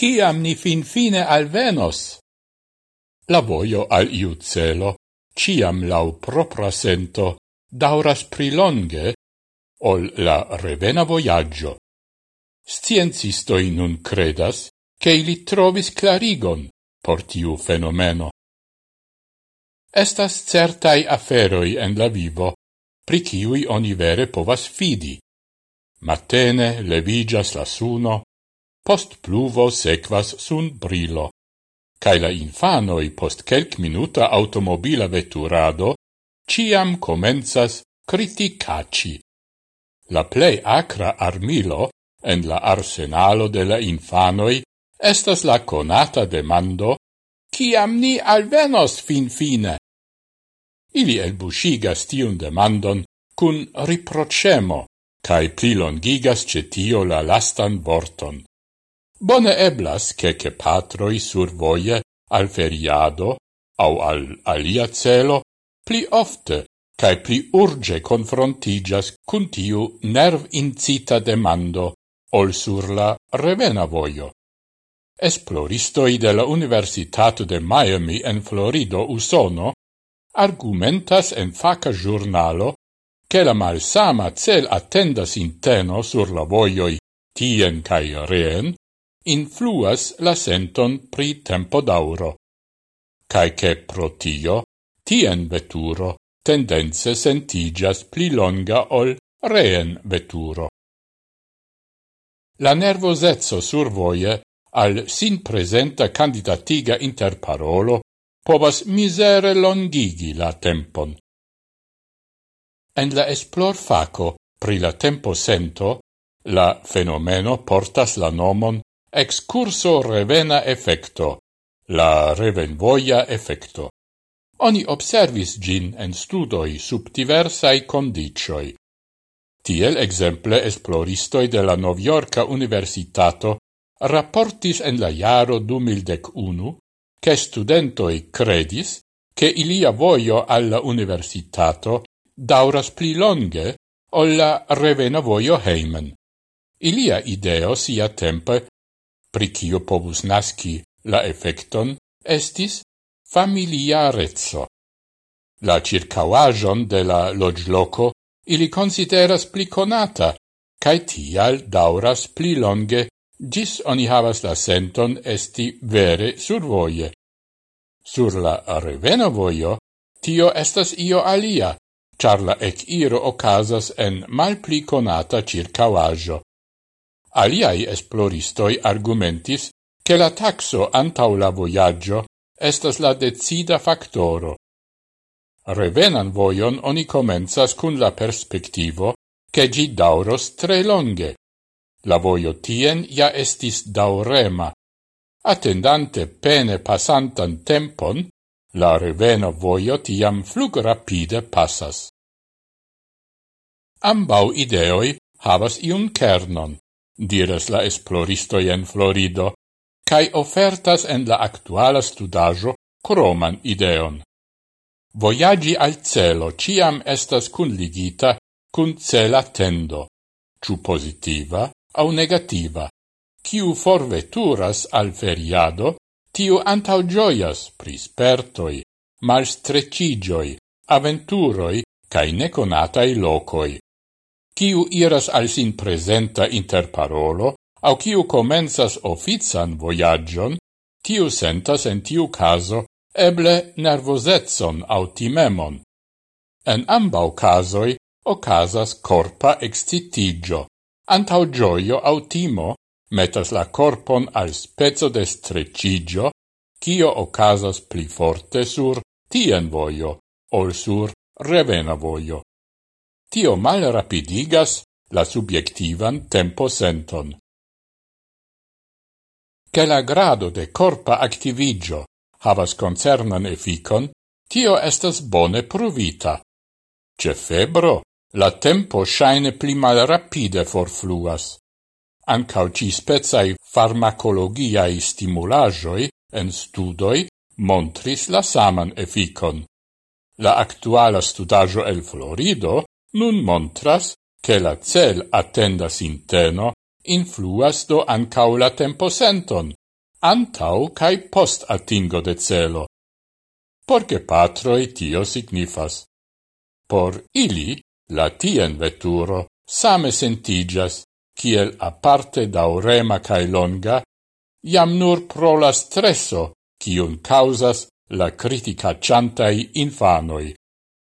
ciam ni fin fine alvenos? La voio al iu celo, ciam lau propra sento, dauras prilonge, ol la revena voyaggio. Sciencistoi nun credas, che ili trovis clarigon por tiu fenomeno. Estas certai aferoi en la vivo, pri ciui oni vere povas fidi. Matene levigas la suno, Post pluvo sequas sun brilo. Cai la infanoi post quelc minuta automobila veturado ciam comenzas criticaci. La plei acra armilo en la arsenalo de la infanoi estas la conata demando «Ciam ni alvenos fin fine?» Ili elbusigas tiun demandon cun riprocemo, cae plilongigas cetio la lastan vorton. Bone eblas che che patroi sur voie al feriado au al alia celo pli ofte cae pli urge confrontigas cun tiu nerv incita demando ol sur la revena voio. Esploristoi de la Universitato de Miami en Florido, Usono, argumentas en faca giornalo che la malsama cel attendas inteno sur la voioi tien cae reen influas la senton pri tempo dauro, cae che pro tio tien veturo tendenze sentigas pli longa ol reen veturo. La nervosezzo survoie al sin presenta candidatiga interparolo povas misere longigi la tempon. En la esplor faco pri la tempo sento, la fenomeno portas la nomon Excurso revena effecto, la revenvoia effecto. Oni observis gin en studoi sub diversai condicioi. Tiel exemple esploristoi de la Noviorca Universitato rapportis en la jaro 2011 che studentoi credis che ilia voio alla universitato dauras pli longe o la revena voio heimen. Ilia ideo sia tempe pri cio povus nasci la effecton, estis familiarezzo. La circauagion de la logloco ili consideras pli conata, cae tial dauras pli longe, gis oni havas la senton esti vere survoie. Sur la reveno voio, tio estas io alia, char la ec iro ocasas en mal pli conata circauaggio. Aliai esploristoi argumentis che la taxo antau la voyaggio estas la decida factoro. Revenan voion oni comenzas cun la perspectivo che gi dauros tre longe. La voio tien ja estis daurema. Attendante pene passantan tempon, la reveno voio tiam flug rapide passas. Ambau ideoi havas iun kernon diras la esploristoi en Florido, cae ofertas en la actuala studajo croman ideon. Voyagi al celo ciam estas conligita cun cela tendo, ciu positiva au negativa. Ciu forveturas al feriado, tiu antau gioias prispertoi, malstrecigioi, aventuroi, cae neconatai locoi kiu iras al sin presenta interparolo, au kiu comenzas offican voyagion, tiu sentas en tiu caso eble nervosetson au timemon. En ambau casoi ocasas corpa excitigio, antau gioio au timo metas la corpon al spezzo de strecigio, cio ocasas pli forte sur tien voio, ol sur revena voio. Tio mal rapidigas la subjektivan tempo senton. Che la grado de corpa activigio havas concernan efficon, tio estas bone pruvita. Ce febro, la tempo shaine pli mal rapide forfluas. Ancao ci spezai farmacologiai stimulajoi en studoi montris la saman efficon. La actuala studajo el Florido nun montras che la cel attendas interno influas do ancau la temposenton, antau cae post atingo de celo. Porce patroi tio signifas. Por ili, la tien veturo same sentigas, kiel aparte daurema cae longa, iam nur pro la stresso, kiun causas la critica chantai infanoi.